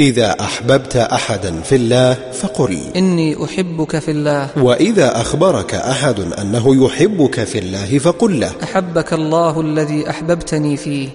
إذا أحببت أحدا في الله فقل. إني أحبك في الله. وإذا أخبرك أحد أنه يحبك في الله فقل له. أحبك الله الذي أحببتني فيه.